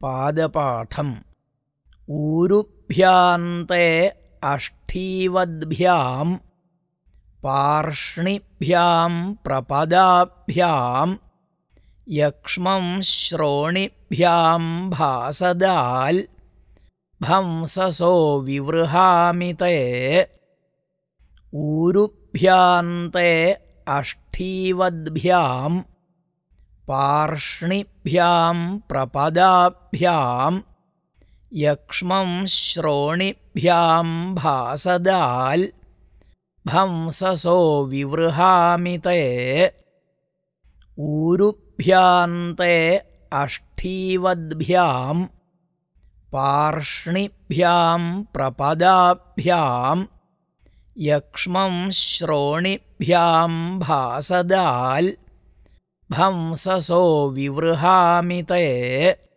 पादपाठम्। ऊरुभ्यान्ते अष्ठीवद्भ्याम् पार्ष्णिभ्यां प्रपदाभ्यां यक्ष्मं श्रोणिभ्यां भासदाल् भंससो विवृहामि ते। ऊरुभ्यान्ते अष्ठीवद्भ्यां पार्ष्णिभ्यां प्रपदाभ्यां यक्ष्मं श्रोणिभ्यां भासदाल् भंससो विवृहामि ते ऊरुभ्यान्ते अष्ठीवद्भ्यां पार्ष्णिभ्यां प्रपदाभ्यां यक्ष्मं श्रोणिभ्यां भासदाल् भंससो विवृहामि ते